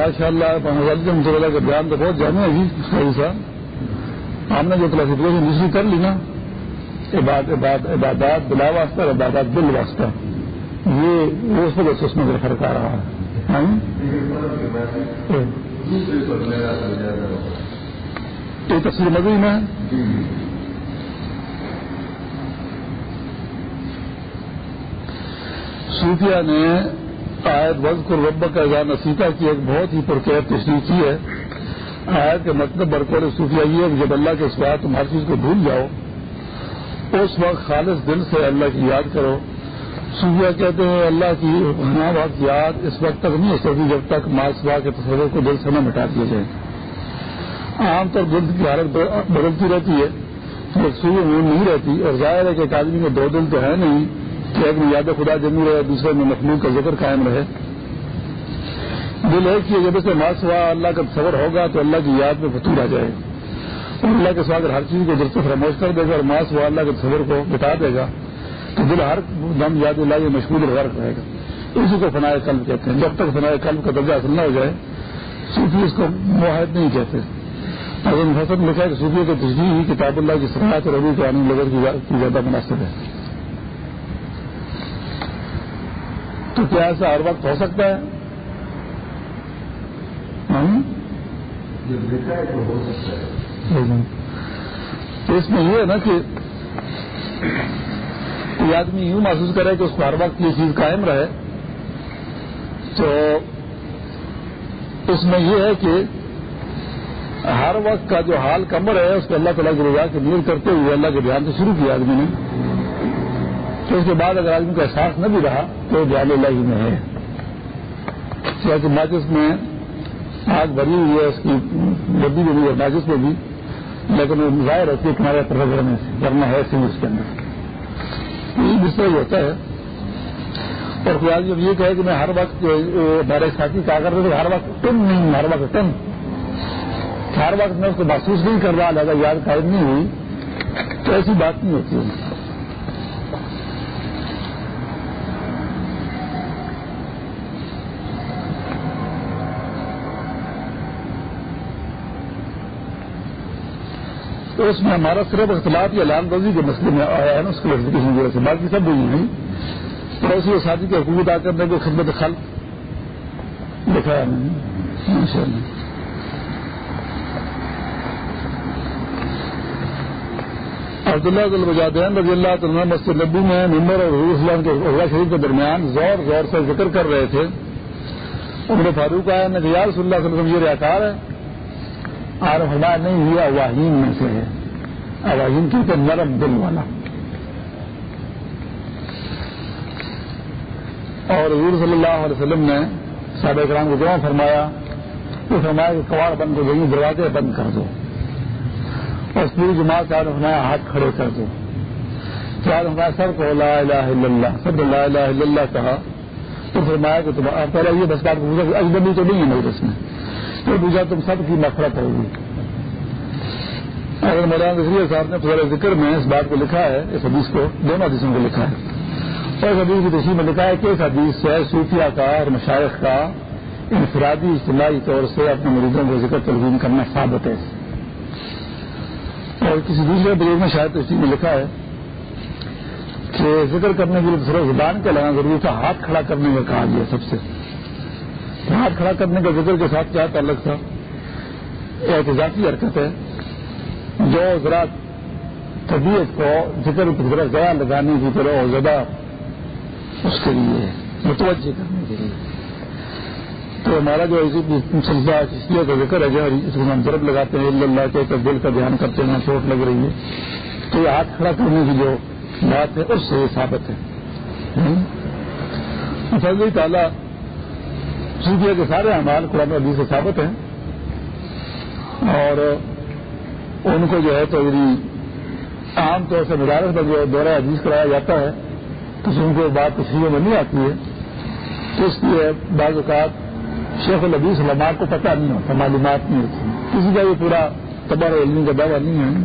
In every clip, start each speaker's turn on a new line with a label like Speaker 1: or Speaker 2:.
Speaker 1: ماشاء اللہ کا بیان تو بہت جانے ہے صاحب ہم نے جو کلاسیفکیشن دوسری کر لی نا۔ عبادات، بلا واسطہ اور عبادات بل واسطہ۔ یہ اس وجہ سے اس میں فرق آ رہا ہے۔ ہاں؟ یہ تفصیل مزید میں صوفیہ نے آیت وز کو رب کا اظہار نصیفہ کی ایک بہت ہی پرکیب تشریح کی ہے۔ آیت کا مطلب برقور صوفیہ یہ ہے کہ جب اللہ کے سوات تم ہر چیز کو بھول جاؤ، اس وقت خالص دل سے اللہ کی یاد کرو۔ صوفیہ کہتے ہیں، اللہ کی ہمارا وقت یاد اس وقت تک نہیں ہو سکتی جب تک ماسوا کے تصور کو دل سے نہ مٹا دیا جائے۔ عام طور دل کی حالت بدلتی رہتی ہے سوئی میں نہیں رہتی۔ اور ظاہر ہے کہ ایک آدمی میں دو دل تو ہے نہیں ایک میں یاد خدا جمی رہے، دوسرے میں مخلوق کا ذکر قائم رہے۔ دل ہے کہ جب اسے ماس ہوا، اللہ کا تصور ہوگا تو اللہ کی یاد میں فتور آ جائے۔ اور اللہ کے ساتھ ہر چیز کو دل سے فراموش کر دے گا اور ماس ہوا، اللہ کے تصور کو بتا دے گا، تو دل ہر دم یاد اللہ یہ مشغول غرق رہے گا۔ اسی کو فنائے قلب کہتے ہیں۔ جب تک فنائے قلب کا درجہ حاصل نہ ہو جائے، صوفی اس کو معاہد نہیں کہتے۔ اگر محسن لکھا ہے کہ صوفی کو تجدید ہی کتاب اللہ کی صنعت اور ابھی کے آنند لگر کی زیادہ مناسب ہے۔ تو کیا ایسا ہر وقت ہو سکتا ہے؟ اس میں یہ ہے نا کہ کوئی آدمی یوں محسوس کرے کہ اس کو ہر وقت یہ چیز قائم رہے تو اس میں یہ ہے کہ ہر وقت کا جو حال کمر ہے اس کو اللہ تعالیٰ کی رضا کی نیل کرتے ہوئے اللہ کے دھیان سے شروع کیا آدمی نے۔ تو اس کے بعد اگر آدمی کا احساس نہ بھی رہا تو دھیان اللہ ہی میں ہے۔ کہ ماچس میں آگ بھری ہوئی ہے، اس کی گدی بھی ہے ماچس میں بھی، لیکن وہ ظاہر ہوتی ہے کنارے پر کرنے سے کرنا ہے سی اس کے اندر۔ یہ جس طرح ہوتا ہے۔ اور کوئی جی آدمی یہ کہے کہ میں ہر وقت میرے ساتھی کیا کر رہے تھے ہر وقت ٹن نہیں، ہر وقت ٹن ہر وقت میں اس کو محسوس نہیں کر رہا لگا یاد قائم نہیں ہوئی۔ تو ایسی بات نہیں ہوتی ہے تو اس میں ہمارا صرف اختلاف یا لال بازی کے مسئلے میں آیا ہے نا، اس وجہ سے۔ باقی سب بولی نہیں۔ پڑوسی اور شادی کے حقوق ادا کرنے کو خدمت خل لکھا ہے ماشاء اللہ۔ عبداللہ البجادین رضی اللہ تعالیٰ مسجد نبی میں ممبر اور حضور اسلام کے اللہ شریف کے درمیان زور زور سے ذکر کر رہے تھے۔ عمر فاروق آیا نے یا رسول اللہ صلی اللہ علیہ وسلم یہ ریاکار ہے۔ اور ہدا نہیں ہوا اواہین میں سے ہے۔ اواہین کی تو نرم دل والا۔ اور حضور صلی اللہ علیہ وسلم نے صاحب اکرام کو جمع فرمایا تو فرمایا کہ کواڑ بند ہو گئی دروازے بند کر دو۔ اور پوری جماعت کا ہمارا ہاتھ کھڑے کر دو۔ کیا ہمارا سر کو لا الہ الا اللہ سب لا الہ الا اللہ کہا۔ تو فرمایا کہ تم پہلے یہ بس بات اجنبی تو نہیں ہے میرے اس میں تو تم سب کی نفرت ہوگی۔ اگر مولانا نظریہ صاحب نے پورے ذکر میں اس بات کو لکھا ہے، اس حدیث کو، دونوں حدیثوں کو لکھا ہے۔ اور اس حدیث کی تشریح میں لکھا ہے کہ اس حدیث سے صوفیہ کا اور مشائق کا انفرادی اجتماعی طور سے اپنے مریضوں کو ذکر تلوین کرنا ثابت ہے۔ اور کسی دوسرے بزرگ میں شاید اس میں لکھا ہے کہ ذکر کرنے کے لیے دوسرے زبان کا لانا ضروری تھا، ہاتھ کھڑا کرنے کا کہا گیا سب سے۔ ہاتھ کھڑا کرنے کا ذکر کے ساتھ کیا تعلق تھا؟ احتجاجی حرکت ہے۔ جو ذرا طبیعت کو ذکر ذرا ضیا لگانے کی طرح اور زیادہ اس کے لیے متوجہ کرنے کے لیے۔ تو ہمارا جو سلسلہ کا ذکر ہے جو اس کو ہم ضرب لگاتے ہیں، اللہ کے دل کا دھیان کرتے ہیں، چوٹ لگ رہی ہے۔ تو یہ ہاتھ کھڑا کرنے کی جو بات ہے، اس سے یہ ثابت ہے۔ فضل تعالیٰ صوفیہ کے سارے اعمال قرآن ابھی سے ثابت ہیں۔ اور ان کو جو ہے تو یعنی عام طور سے مدارس میں جو دورہ عزیز کرایا جاتا ہے، تو ان کو بات تشریح میں نہیں آتی ہے۔ تو اس لیے بعض اوقات شیخ الحدیث علماء کو پتہ نہیں ہوتا، معلومات نہیں ہوتی۔ کسی کا یہ پورا تبار علمی کا دعویٰ نہیں ہے۔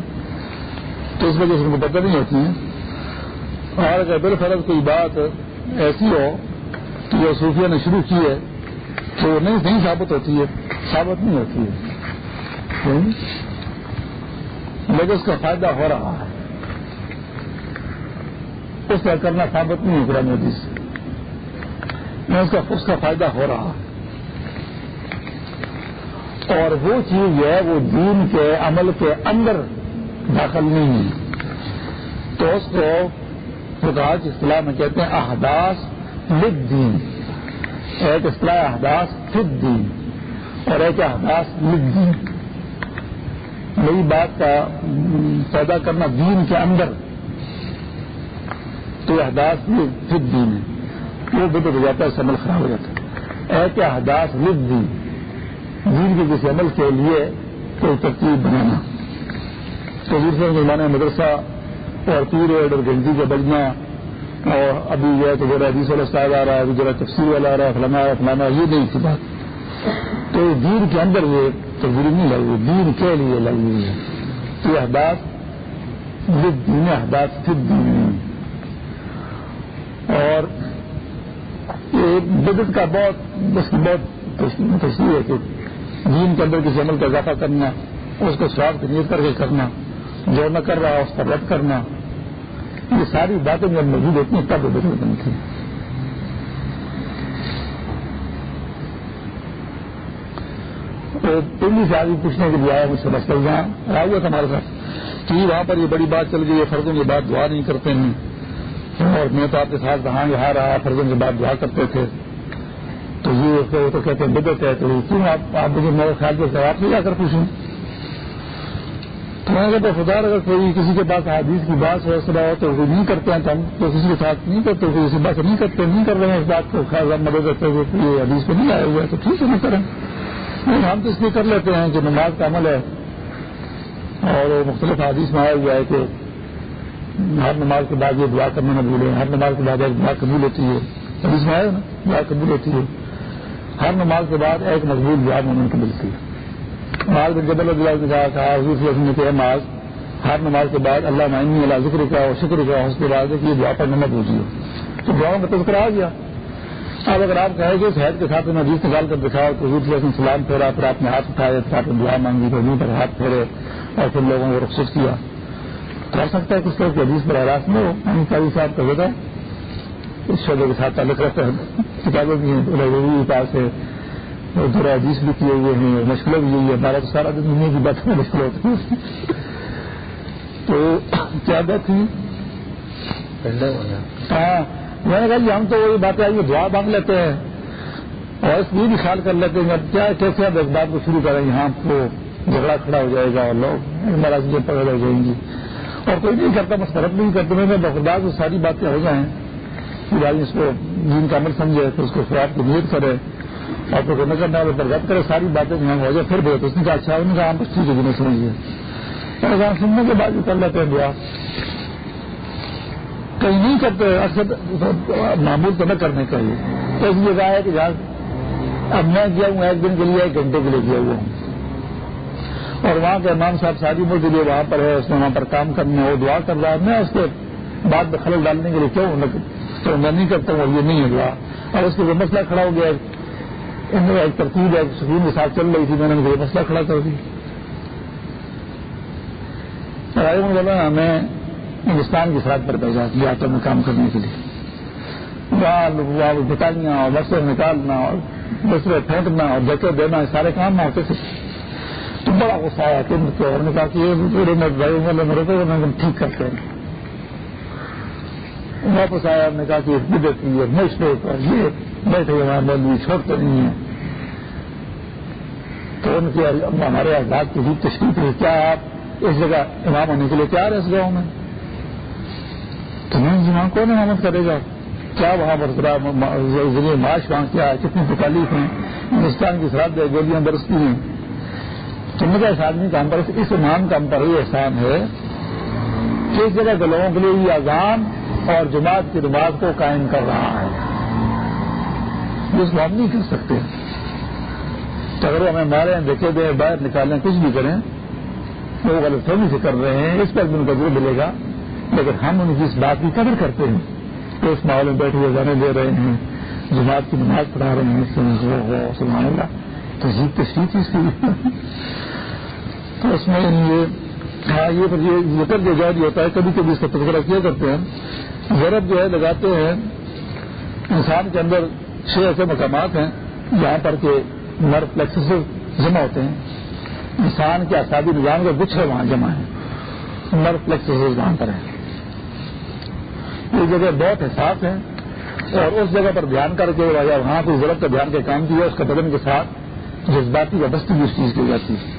Speaker 1: تو اس وجہ سے ان کو پتہ نہیں ہوتی ہے۔ اور اگر بالفرض کوئی بات ایسی ہو کہ جو صوفیہ نے شروع کی ہے تو نہیں نہیں ثابت ہوتی ہے۔ ثابت نہیں ہوتی ہے۔ یعنی لیکن اس کا فائدہ ہو رہا ہے۔ اس کا کرنا ثابت نہیں ہے قرآن حدیث میں اس کا اس کا فائدہ ہو رہا ہے۔ اور وہ چیز ہے، وہ دین کے عمل کے اندر داخل نہیں ہے۔ تو اس کو خدا اصطلاح میں کہتے ہیں احداث لد دین ایک اصطلاح احداث فد دین اور ایک احداث لد دین نئی بات کا پیدا کرنا دین کے اندر۔ تو احداث فد دین ہے۔ وہ بدل ہو جاتا ہے عمل خراب ہو جاتا ہے۔ ایک احداث لد دین دین کے کسی عمل کے لیے کوئی ترتیب بنانا۔ تو دوسرے زمانے مدرسہ اور پیریڈ اور گنجی کا بجنا۔ اور ابھی جو ہے تو ذرا حدیث والا صاحب آ رہا ہے، ابھی ذرا تفصیل والا آ رہا ہے فلانا فلانا یہ نہیں تھی بات۔ تو دین کے اندر یہ تبدیلی نہیں لگی ہوئی دین کے لیے لگی ہوئی ہے۔ یہ احداث دین احداث خود دین اور یہ بدت کا بہت بس بہت تشریح ہے کہ دین کے اندر کسی عمل کا اضافہ کرنا، اس کو سواد کی نیت کر کے کرنا، جو نہ کر رہا اس پر رد کرنا۔ یہ ساری باتیں جب موجود ہوتی ہیں، تب بدل بنتی ہیں پنڈی سے آگے پوچھنے کے لیے آیا مجھ سے بس کر جہاں آیا ہوا تھا ہمارے ساتھ کہ وہاں پر یہ بڑی بات چل گئی ہے فرضوں کے بعد دعا نہیں کرتے ہیں۔ اور میں تو آپ کے ساتھ رہا یہاں رہا فرضوں کے بعد دعا کرتے تھے۔ تو یہ تو کہتے ہیں بدت ہے، تو کیوں آپ مجھے میرے خیال سے آپ سے جا کر پوچھیں میں کہتا خدا اگر کوئی کسی کے پاس حدیث کی بات ہے طرح تو وہ نہیں کرتے ہیں تو ہم تو کسی کے ساتھ نہیں کرتے کسی بات نہیں کرتے، نہیں کر رہے ہیں اس بات کو۔ خاص مدد کرتے ہوئے یہ حدیث پہ نہیں آئے ہوئے، تو ٹھیک ہے نہ کریں نہیں، ہم تو اس لیے کر لیتے ہیں کہ نماز کا عمل ہے۔ اور مختلف حدیث میں آیا ہوا ہے کہ ہر نماز کے بعد یہ دعا کرنا نہ بھولیں، ہر نماز کے بعد ایک دعا قبول ہوتی ہے۔ حدیث میں آیا نا، دعا قبول ہوتی ہے۔ ہر نماز کے بعد ایک مضبوط دعا مومن کو ملتی ہے۔ مال بن جبل اللہ نے کہا تھا حضور نے کہ نماز ہر نماز کے بعد اللہ معنی اللہ ذکر کا اور شکر کا اس کے بعد یہ دعا پر نمت ہوتی ہے تو دعاؤں کا تذکرہ آ گیا۔ اب اگر آپ کہیں گے شہد کے ساتھ میں حدیث نکال کر دکھاؤ تو حضور صلی اللہ سلام پھیرا، پھر آپ نے ہاتھ اٹھائے، پھر آپ نے دعا مانگی تو پر ہاتھ پھیرے اور پھر لوگوں کو رخصت کیا۔ کر سکتا ہے کس طرح کی حدیث پر آراس میں ہو۔ قاضی صاحب کا ہوتا ہے اس شعبے کے ساتھ تعلق رکھتا ہے کتابیں بھی ہیں پاس ہے دورہ حدیث بھی کیے ہوئے ہیں مشکلیں بھی یہی ہے ہمارا تو سارا دن دنیا کی بات میں مشکل ہوتی ہے۔ تو کیا بات تھی؟ ہاں میں نے کہا جی ہم تو وہی باتیں آئیے دعا مانگ لیتے ہیں۔ اور اس لیے بھی خیال کر لیتے ہیں کیا کیسے اب اس بات کو شروع کریں یہاں کو جھگڑا کھڑا ہو جائے گا اور لوگ ہمارا چیزیں پکڑ ہو جائیں گی۔ اور کوئی نہیں کرتا مسرت نہیں کرتے میں بخردار وہ ساری باتیں ہو جائیں۔ کہ بھائی اس کو جن کا عمل سمجھے تو اس کو خواب کی نیت کرے۔ اور تو کرنے کرنا پر رد کرے ساری باتیں جو ہو جائے پھر بہت اس نے کہا اچھا انہوں نے کہا، ہم کچھ ٹھیک نہیں سمجھیے اور سننے کے بعد بھی کر لیتے ہیں دعا۔ کہیں نہیں کرتے، اکثر معمول تو نہ کرنے کا تو اس لیے کہا ہے کہ جہاں اب میں گیا ہوں، ایک دن کے لیے، ایک گھنٹے کے لیے گیا ہوا ہوں۔ اور وہاں کے امام صاحب شادی عمر کے لیے وہاں پر ہے، اس نے وہاں پر کام کرنا وہ دعا کر رہا ہے۔ میں اس کے بعد میں خلل ڈالنے کے لیے کیوں؟ تو میں نہیں کرتا ہوں یہ نہیں ہے دعا۔ اور اس کے مسئلہ کھڑا ہو گیا ایک ترتیب ایک سکون کے ساتھ چل رہی تھی، میں نے یہ مسئلہ کھڑا کر دیا۔ ہمیں ہندوستان کی سرحد پر بھیجا جاتا میں کام کرنے کے لیے۔ بٹائیاں اور بسیں نکالنا اور دوسرے پھینکنا اور جگہ دینا سارے کام نہ ہوتے تھے۔ تو بڑا غصہ آیا کہ اور نے کہا کہ یہ پورے میں بھائی والے میرے کو میں ٹھیک کرتے ہیں واپس آیا نے کہا کہ بدت کی ہے مشرق اور یہ بیٹھے ہوئے مولوی چھوڑتے نہیں ہیں تو ان کے ہمارے آزاد کی بھی تشریف ہے، کیا آپ اس جگہ امام ہونے کے لیے تیار ہے اس گاؤں میں؟ تو میں جمع کون امامت کرے گا۔ کیا وہاں پر ذریعے معاش وہاں کیا ہے؟ کتنی تکالیف ہیں۔ ہندوستان کی سرحد گولیاں برستی ہیں۔ تو مجھے اس آدمی کا ہم پر، اس امام کا ہم پر یہ احسان ہے کہ اس جگہ کے لوگوں کے لیے یہ اذان اور جماعت کی نماز کو قائم کر رہا ہے۔ جس کو ہم نہیں کر سکتے۔ تو اگر ہمیں مارے دیکھے دیں باہر نکالیں کچھ بھی کریں، وہ غلط فہمی سے کر رہے ہیں، اس پر بھی ان کا ضرور ملے گا۔ لیکن ہم ان کی اس بات کی قدر کرتے ہیں کہ اس ماحول میں بیٹھے ہوئے جانے دے رہے ہیں، جماعت کی نماز پڑھا رہے ہیں سلمان اللہ تہذیب تشریح تھی اس کی تو اس میں یہ ہاں یہ یہ ذکر جو جاری ہوتا ہے، کبھی کبھی اس کا تذکرہ کیا کرتے ہیں۔ ضرب جو ہے، لگاتے ہیں، انسان کے اندر چھ ایسے مقامات ہیں جہاں پر کہ نرو فلیکسز جمع ہوتے ہیں۔ انسان کے آسادی نظام کے گچھے وہاں جمع ہیں۔ نرو فلیکسز وہاں پر ہیں۔ یہ جگہ بہت احساس ہے اور اس جگہ پر دھیان کر کے وہاں کوئی ضرورت کا دھیان کے کام کیا، اس کا بدن کے ساتھ جذباتی وابستی بھی اس چیز کی ہو جاتی ہے۔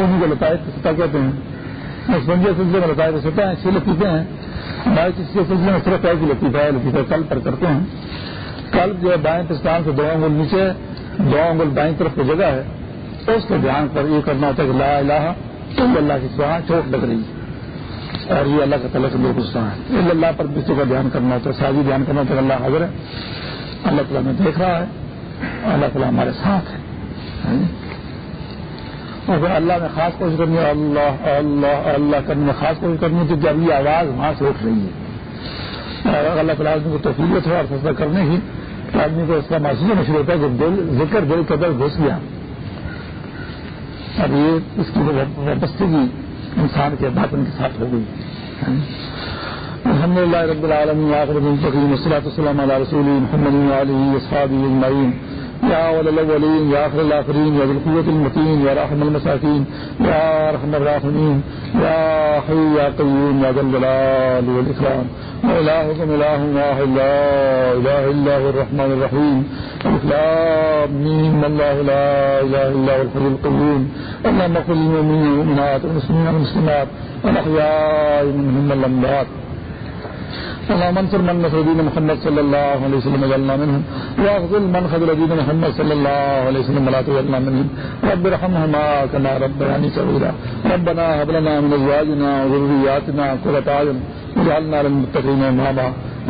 Speaker 1: انہیں کو لطائف سطح کہتے ہیں اس سلسلے میں لطائف سطح ہیں چھ لطیفے ہیں۔ ہمارے کسی کے سلسلے میں صرف ایک لطیفہ ہے، لطیفہ کل پر کرتے ہیں۔ کل جو بائیں پستان سے دو انگل نیچے، دو انگل بائیں طرف کی جگہ ہے تو اس کے دھیان پر یہ کرنا ہوتا ہے کہ لا الہ اللہ کی سوا چوٹ لگ رہی ہے۔ اور یہ اللہ کا تعالیٰ سے بالکل سنا ہے۔ اللہ پر کسی کا دھیان کرنا ہوتا ہے سازی دھیان کرنا ہوتا ہے اللہ حاضر ہے۔ اللہ تعالیٰ میں دیکھ رہا ہے، اللہ تعالیٰ ہمارے ساتھ ہے۔ اور پھر اللہ میں خاص کوشش کرنی ہے، اللہ اللہ اللہ کرنے میں خاص کوشش کرنی ہے کہ جب یہ آواز وہاں سے اٹھ رہی ہے۔ اور اللہ تعالیٰ آدمی کو تفریح تھوڑا فیصلہ کرنے کی آدمی کو اس کا محسوس ہونا شروع ہوتا ہے کہ دل ذکر دل کا دل گھس گیا۔ اب یہ اس کی وابستگی انسان کے باطن کے ساتھ ہو گئی۔ ہاں؟ الحمد للہ رب العالمین، آخر المتقین والصلاة رسول محمد علیہ اصحابه اجمعین۔ یا اول الاولین یا آخر الاخرین یا بالقوت المتین یا رحم المساکین یا رحم الراحمین یا حی یا قیوم یا ذا الجلال والاکرام وإلهكم إله واحد لا إله إلا هو الرحمن الرحيم. الإسلام مين الله لا إله إلا هو الحي القيوم. اللهم اغفر للمؤمنين والمؤمنات والمسلمين والمسلمات، والأحياء منهم الأموات اللهم انصر من نصر دين محمد صلى الله عليه وسلم وجعلنا منهم. واخذل من خذل دين محمد صلى الله عليه وسلم ولا تجعلنا منهم. رب ارحمهما كما ربياني صغيرا. ربنا هب لنا من ازواجنا وذرياتنا قرة اعين. واجعلنا للمتقين اماما.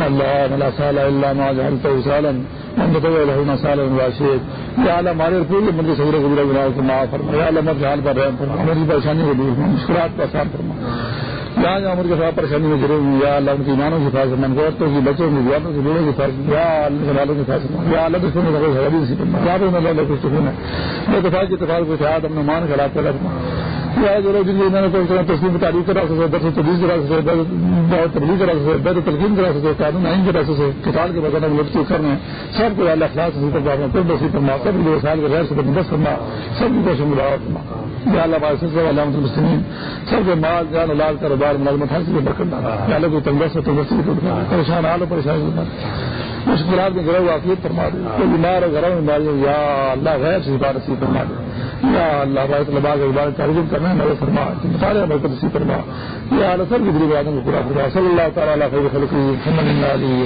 Speaker 1: اللهم لا سهل الا ما جعلته سهلا. وانت تجعل له مسالا واشيد یا اللہ ہمارے پوری مندر صغیر گزرا گناہ کو معاف فرما یا اللہ مت حال پر رحم فرما ہماری پریشانی کو دور فرما مشکلات کو آسان فرما جہاں جہاں کے ساتھ پریشانی میں گرے ہوئی یا اللہ ان کی ایمانوں کی حفاظت مند عورتوں کی بچوں کی زیادہ کی بوڑھوں کی حفاظت یا اللہ والوں کی حفاظت یا اللہ دشمن کا کوئی حرابی نہیں کرنا یا اللہ کچھ سکون ہے؟ میں اتفاق کی اتفاق کو اتحاد ہم نے مان کر آپ کر رکھنا تعریف کرا سکے درس تبلیغ کرا سکے بہت تبلیغ کرا سکے بہت تلقین کرا سکے قانون آئین کرا سکے کتاب کے بغیر لطف کرنے سب کو اللہ اخلاق سے کر پانا پھر بسی کرنا سب لوگ سال کے غیر سے بندوبست کرنا سب کی کوشش ملاوٹ کرنا یا اللہ بار سلسلہ علامت المسلمین، سب کے مال، جان لال، کاروبار، ملازمت حاصل کے برکت ڈالا۔ یا اللہ کو تنگست سے تنگستی کرنا پریشان حال ہو پریشان کرنا مشکلات میں گرو واقعیت فرما دے کوئی بیمار ہو گھروں میں بیماری ہو یا اللہ غیر سے عبادت سی فرما دے یا اللہ بار طلبا کے بارے ترجم کرنا ہے میرے فرما سارے برکت اسی فرما۔ یا اللہ، سب کی دلی باتوں کو پورا فرما۔ صلی اللہ تعالیٰ خیر خلقی، محمد علی